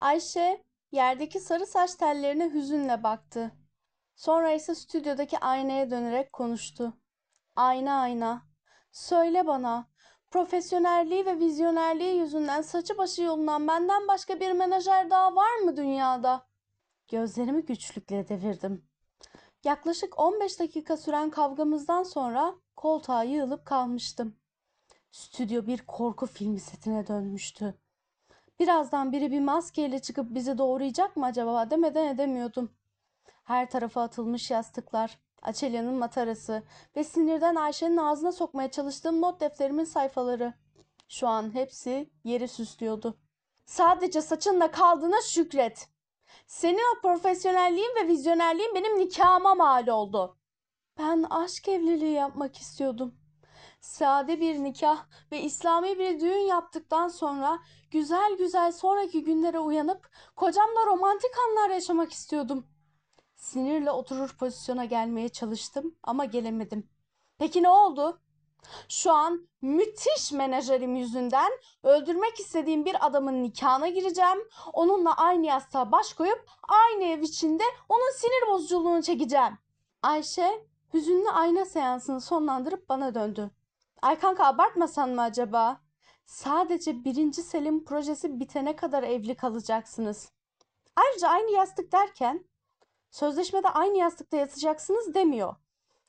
Ayşe yerdeki sarı saç tellerine hüzünle baktı. Sonra ise stüdyodaki aynaya dönerek konuştu. Ayna ayna, söyle bana, profesyonelliği ve vizyonerliği yüzünden saçı başı yolunan benden başka bir menajer daha var mı dünyada? Gözlerimi güçlükle devirdim. Yaklaşık 15 dakika süren kavgamızdan sonra koltuğa yığılıp kalmıştım. Stüdyo bir korku filmi setine dönmüştü. Birazdan biri bir maskeyle çıkıp bizi doğrayacak mı acaba demeden edemiyordum. Her tarafa atılmış yastıklar, Açelya'nın matarası ve sinirden Ayşe'nin ağzına sokmaya çalıştığım not defterimin sayfaları. Şu an hepsi yeri süslüyordu. Sadece saçınla kaldığına şükret. Senin o profesyonelliğin ve vizyonerliğin benim nikahıma mal oldu. Ben aşk evliliği yapmak istiyordum. Sade bir nikah ve İslami bir düğün yaptıktan sonra güzel güzel sonraki günlere uyanıp kocamla romantik anlar yaşamak istiyordum. Sinirle oturur pozisyona gelmeye çalıştım ama gelemedim. Peki ne oldu? Şu an müthiş menajerim yüzünden öldürmek istediğim bir adamın nikahına gireceğim. Onunla aynı yastığa baş koyup aynı ev içinde onun sinir bozuculuğunu çekeceğim. Ayşe hüzünlü ayna seansını sonlandırıp bana döndü. Ay kanka abartmasan mı acaba? Sadece birinci Selim projesi bitene kadar evli kalacaksınız. Ayrıca aynı yastık derken sözleşmede aynı yastıkta yatacaksınız demiyor.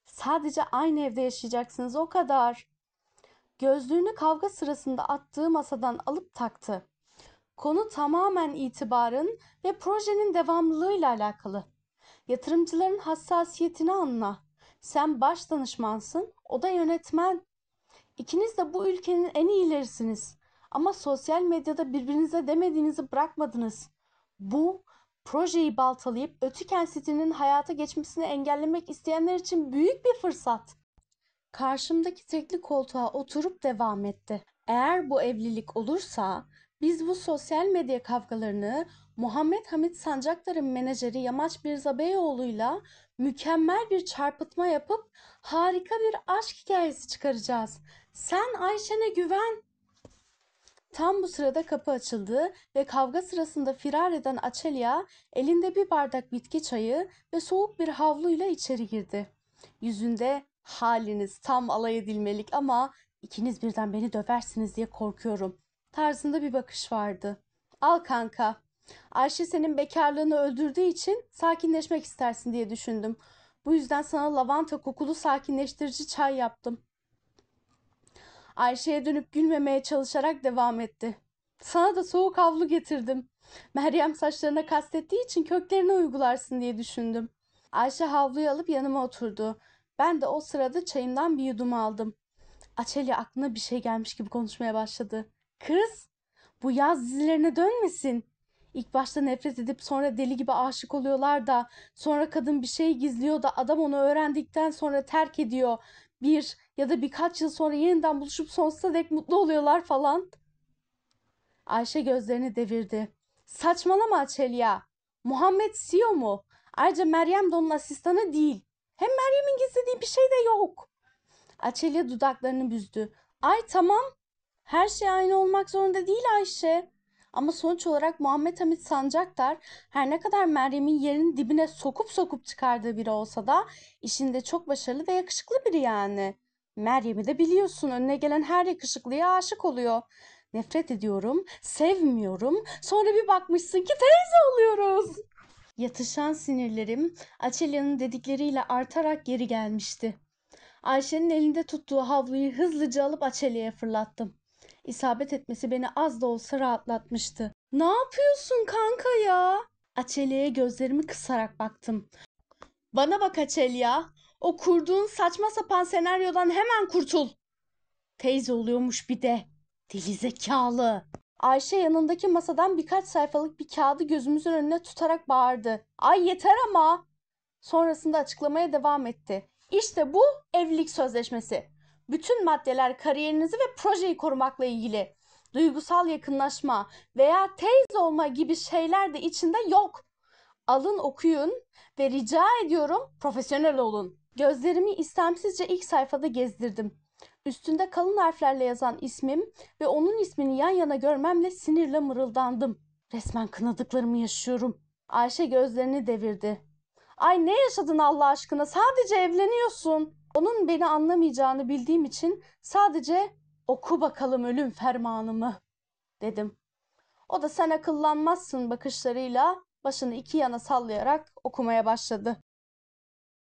Sadece aynı evde yaşayacaksınız o kadar. Gözlüğünü kavga sırasında attığı masadan alıp taktı. Konu tamamen itibarın ve projenin devamlılığıyla alakalı. Yatırımcıların hassasiyetini anla. Sen baş danışmansın, o da yönetmen. İkiniz de bu ülkenin en iyilerisiniz. Ama sosyal medyada birbirinize demediğinizi bırakmadınız. Bu projeyi baltalayıp Ötüken City'nin hayata geçmesini engellemek isteyenler için büyük bir fırsat. Karşımdaki tekli koltuğa oturup devam etti. Eğer bu evlilik olursa biz bu sosyal medya kavgalarını Muhammed Hamit Sancaktar'ın menajeri Yamaç Birzabeyoğlu'yla mükemmel bir çarpıtma yapıp harika bir aşk hikayesi çıkaracağız. Sen Ayşe'ne güven. Tam bu sırada kapı açıldı ve kavga sırasında firar eden Açelya elinde bir bardak bitki çayı ve soğuk bir havluyla içeri girdi. Yüzünde haliniz tam alay edilmelik ama ikiniz birden beni döversiniz diye korkuyorum. Tarzında bir bakış vardı. Al kanka. Ayşe senin bekarlığını öldürdüğü için sakinleşmek istersin diye düşündüm. Bu yüzden sana lavanta kokulu sakinleştirici çay yaptım. Ayşe'ye dönüp gülmemeye çalışarak devam etti. Sana da soğuk havlu getirdim. Meryem saçlarına kastettiği için köklerine uygularsın diye düşündüm. Ayşe havluyu alıp yanıma oturdu. Ben de o sırada çayımdan bir yudum aldım. Açelya aklına bir şey gelmiş gibi konuşmaya başladı. Kız, bu yaz dizilerine dönmesin. İlk başta nefret edip sonra deli gibi aşık oluyorlar da sonra kadın bir şey gizliyor da adam onu öğrendikten sonra terk ediyor. Bir ya da birkaç yıl sonra yeniden buluşup sonsuza dek mutlu oluyorlar falan. Ayşe gözlerini devirdi. Saçmalama Açelya. Muhammed CEO mu? Ayrıca Meryem de onun asistanı değil. Hem Meryem'in gizlediği bir şey de yok. Açelya dudaklarını büzdü. Ay tamam. Her şey aynı olmak zorunda değil Ayşe. Ama sonuç olarak Muhammed Hamit Sancaktar her ne kadar Meryem'in yerinin dibine sokup sokup çıkardığı biri olsa da işinde çok başarılı ve yakışıklı biri yani. Meryem'i de biliyorsun önüne gelen her yakışıklıya aşık oluyor. Nefret ediyorum, sevmiyorum. Sonra bir bakmışsın ki teyze oluyoruz. Yatışan sinirlerim Açelya'nın dedikleriyle artarak geri gelmişti. Ayşe'nin elinde tuttuğu havluyu hızlıca alıp Açelya'ya fırlattım. İsabet etmesi beni az da olsa rahatlatmıştı. Ne yapıyorsun kanka ya? Açelya'ya gözlerimi kısarak baktım. Bana bak Açelya. O kurduğun saçma sapan senaryodan hemen kurtul. Teyze oluyormuş bir de. Deli zekalı. Ayşe yanındaki masadan birkaç sayfalık bir kağıdı gözümüzün önüne tutarak bağırdı. Ay yeter ama. Sonrasında açıklamaya devam etti. İşte bu evlilik sözleşmesi. Bütün maddeler kariyerinizi ve projeyi korumakla ilgili. Duygusal yakınlaşma veya teyze olma gibi şeyler de içinde yok. Alın okuyun ve rica ediyorum profesyonel olun. Gözlerimi istemsizce ilk sayfada gezdirdim. Üstünde kalın harflerle yazan ismim ve onun ismini yan yana görmemle sinirle mırıldandım. Resmen kınadıklarımı yaşıyorum. Ayşe gözlerini devirdi. Ay ne yaşadın Allah aşkına? Sadece evleniyorsun. Onun beni anlamayacağını bildiğim için sadece oku bakalım ölüm fermanımı dedim. O da sen akıllanmazsın bakışlarıyla başını iki yana sallayarak okumaya başladı.